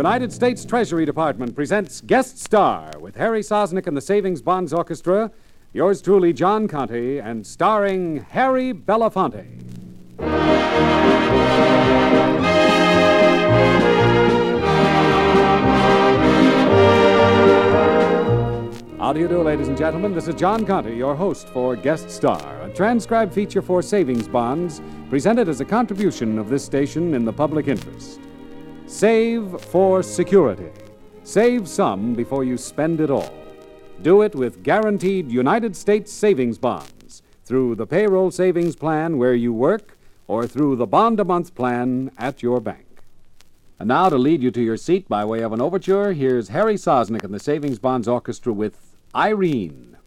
United States Treasury Department presents Guest Star with Harry Sosnick and the Savings Bonds Orchestra, yours truly, John Conte, and starring Harry Belafonte. How do you do, ladies and gentlemen? This is John Conte, your host for Guest Star, a transcribed feature for savings bonds presented as a contribution of this station in the public interest. Save for security. Save some before you spend it all. Do it with guaranteed United States savings bonds through the payroll savings plan where you work or through the bond a month plan at your bank. And now, to lead you to your seat by way of an overture, here's Harry Sosnick and the Savings Bonds Orchestra with Irene.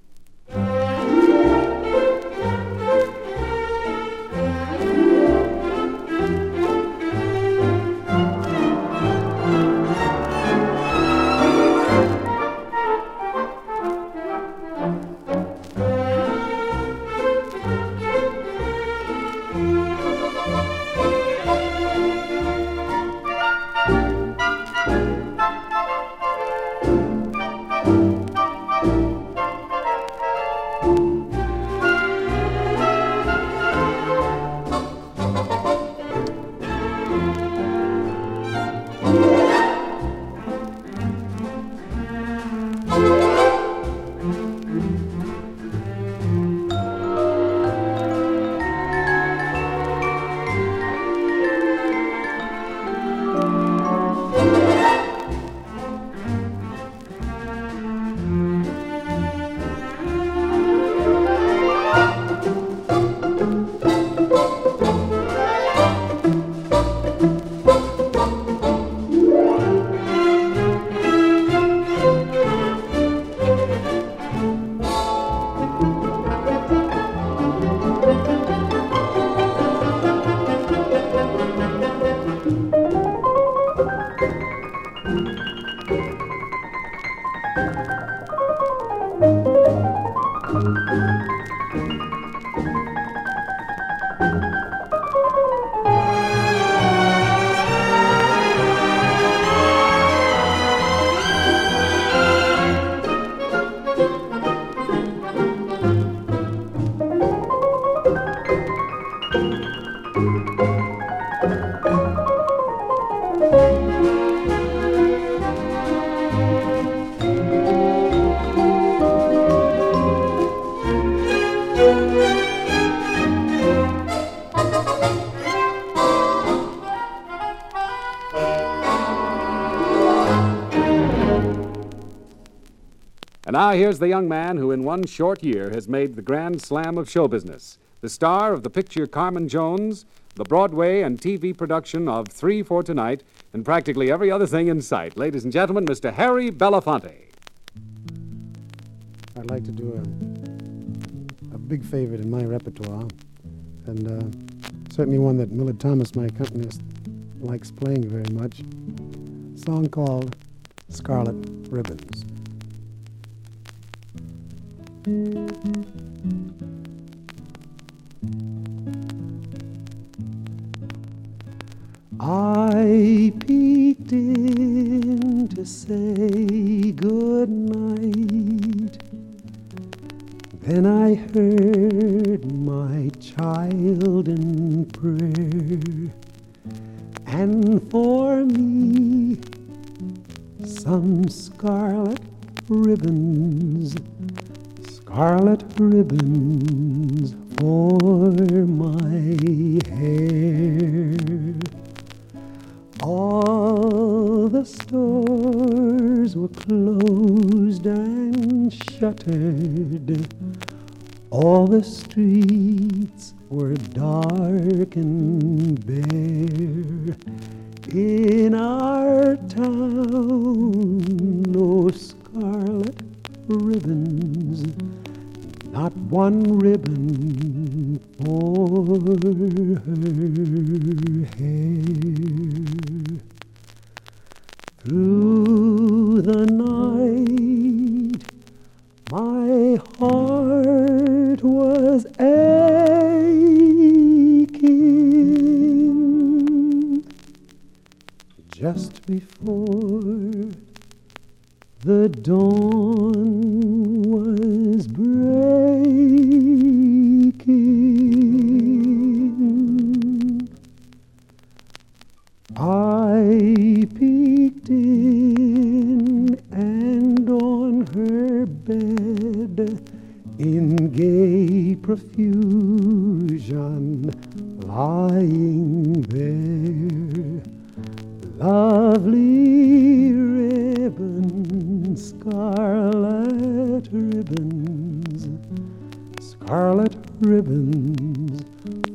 Now here's the young man who, in one short year, has made the grand slam of show business. The star of the picture Carmen Jones, the Broadway and TV production of Three for Tonight, and practically every other thing in sight. Ladies and gentlemen, Mr. Harry Belafonte. I'd like to do a, a big favorite in my repertoire, and uh, certainly one that Millard Thomas, my accompanist, likes playing very much. A song called Scarlet Ribbons. I peeked in to say good night. Then I heard my child in prayer, and for me some scarlet ribbons scarlet ribbons for my and shuttered. All the streets were dark and bare. In our town, no scarlet ribbons not one ribbon for her hair. Through the night, aching just before the dawn. Ribbons, scarlet ribbons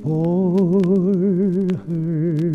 for her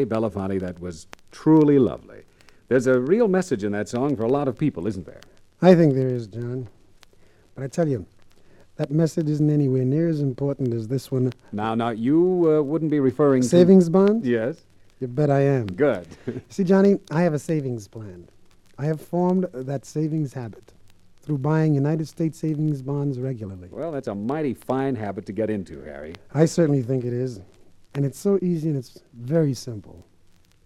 Harry Belafonte, that was truly lovely. There's a real message in that song for a lot of people, isn't there? I think there is, John. But I tell you, that message isn't anywhere near as important as this one. Now, now, you uh, wouldn't be referring Savings bonds? to. Yes. You bet I am. Good. See, Johnny, I have a savings plan. I have formed that savings habit through buying United States savings bonds regularly. well, that's a mighty fine habit to get into, Harry. I certainly think it is. And it's so easy and it's very simple.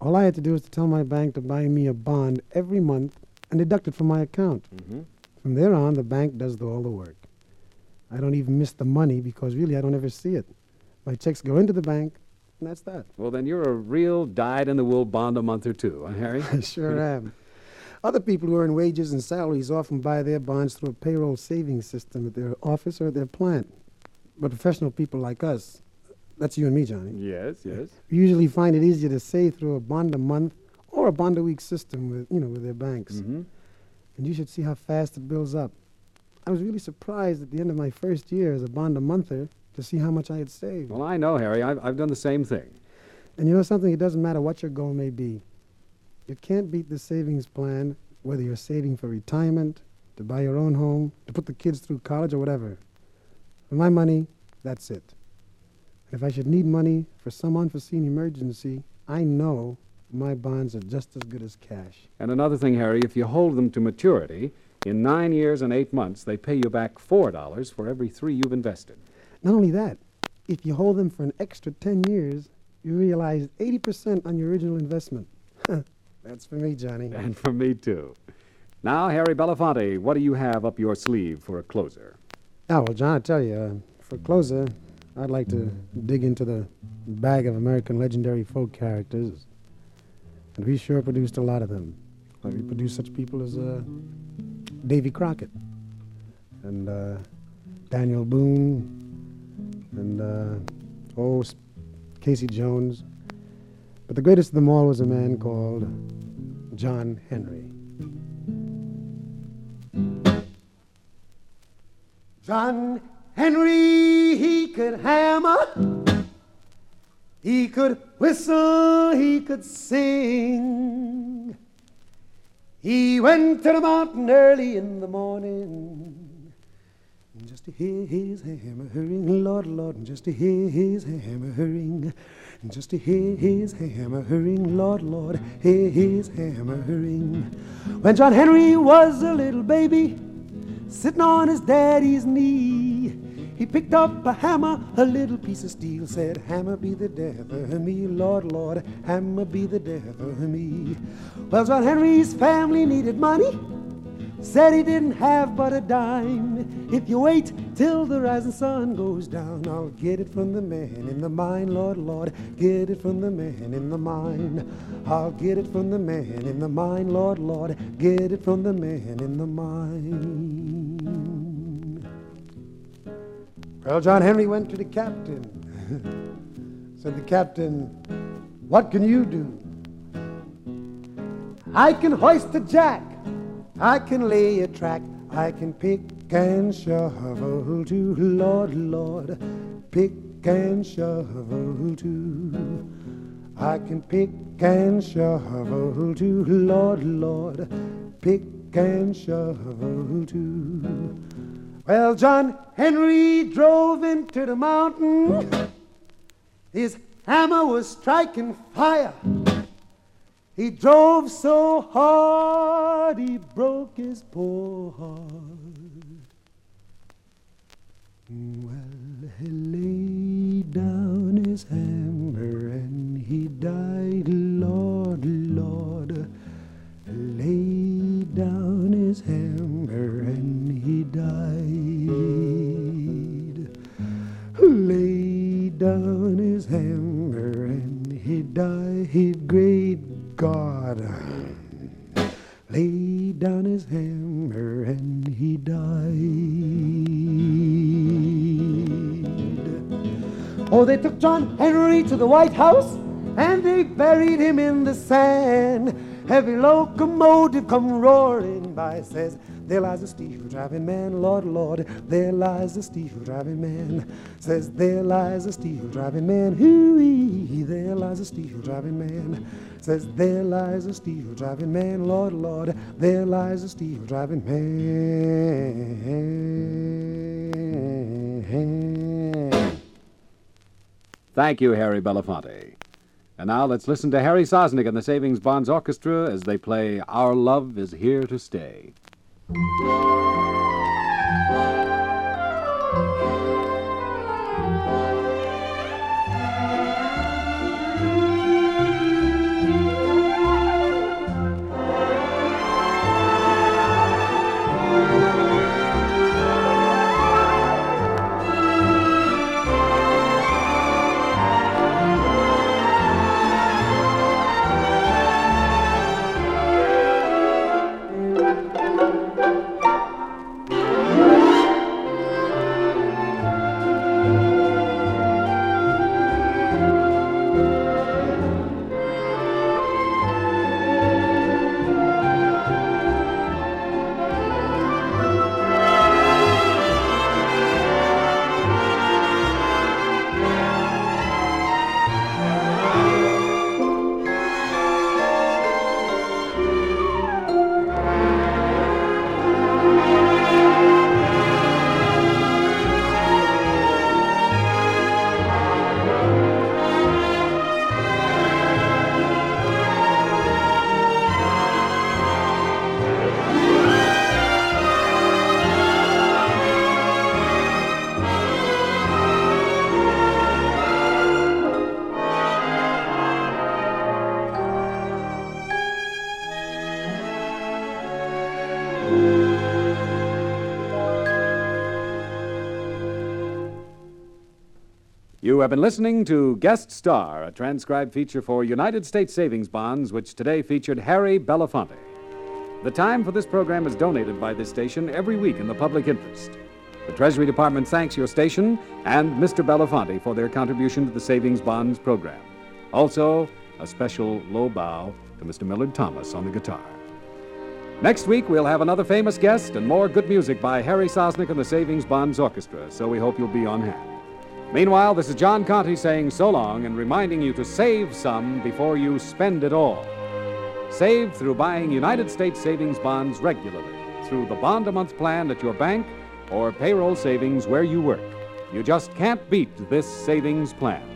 All I had to do was to tell my bank to buy me a bond every month and deduct it from my account. Mm-hmm. From there on, the bank does the- all the work. I don't even miss the money because really I don't ever see it. My checks go into the bank, and that's that. Well, then you're a real dyed-in-the-wool bond a month or two, huh, Harry? I sure am. Other people who earn wages and salaries often buy their bonds through a payroll savings system at their office or at their plant. But professional people like us, that's you and me, Johnny, yes, yes. we usually find it easier to save through a bond a month or a bond a week system with, you know, with their banks. Mm-hmm. And you should see how fast it builds up. I was really surprised at the end of my first year as a bond a monther to see how much I had saved. Well, I know, Harry. I've, I've done the same thing. And you know something? It doesn't matter what your goal may be. You can't beat the savings plan, whether you're saving for retirement, to buy your own home, to put the kids through college, or whatever. For my money, that's it. And if I should need money for some unforeseen emergency, I know my bonds are just as good as cash. And another thing, Harry, if you hold them to maturity, in nine years and eight months, they pay you back $4 for every three you've invested. Not only that, if you hold them for an extra 10 years, you realize 80% on your original investment. That's for me, Johnny. And for me, too. Now, Harry Belafonte, what do you have up your sleeve for a closer? Oh, well, John, I tell you, uh, for closer, I'd like to dig into the bag of American legendary folk characters. And we sure produced a lot of them. Like we produced such people as uh, Davy Crockett and uh, Daniel Boone and uh, oh, Casey Jones. But the greatest of them all was a man called John Henry. John Henry, he could hammer, he could whistle, he could sing. He went to the mountain early in the morning just to hear his hammer ring, Lord, Lord, just to hear his hammer ring, and just to hear his hammer ring, Lord, Lord, hear his hammer ring. When John Henry was a little baby, sitting on his daddy's knee, he picked up a hammer, a little piece of steel, said, Hammer be the death of me, Lord, Lord, hammer be the death of me. Well, John Henry's family needed money. Said he didn't have but a dime. If you wait till the rising sun goes down, I'll get it from the man in the mine, Lord, Lord. Get it from the man in the mine. I'll get it from the man in the mine, Lord, Lord. Get it from the man in the mine. Well, John Henry went to the captain. Said the captain, What can you do? I can hoist a jack. I can lay a track. I can pick and shovel too, Lord, Lord, pick and shovel too. I can pick and shovel too, Lord, Lord, pick and shovel too. Well, John Henry drove into the mountain. His hammer was striking fire. He drove so hard he broke his poor heart. Mm, well, Oh, they took John Henry to the White House and they buried him in the sand. Heavy locomotive come roaring by, says, There lies a steel driving man, Lord, Lord, there lies a steel driving man. Says, There lies a steel driving man, hooey, there lies a steel driving man. Says, There lies a steel driving man, Lord, Lord, there lies a steel driving man. Thank you, Harry Belafonte. And now let's listen to Harry Sosnick and the Savings Bonds Orchestra as they play Our Love is Here to Stay. Have been listening to Guest Star, a transcribed feature for United States Savings Bonds, which today featured Harry Belafonte. The time for this program is donated by this station every week in the public interest. The Treasury Department thanks your station and Mr. Belafonte for their contribution to the Savings Bonds program. Also, a special low bow to Mr. Millard Thomas on the guitar. Next week, we'll have another famous guest and more good music by Harry Sosnick and the Savings Bonds Orchestra, so we hope you'll be on hand. Meanwhile, this is John Conte saying so long and reminding you to save some before you spend it all. Save through buying United States savings bonds regularly through the bond a month plan at your bank or payroll savings where you work. You just can't beat this savings plan.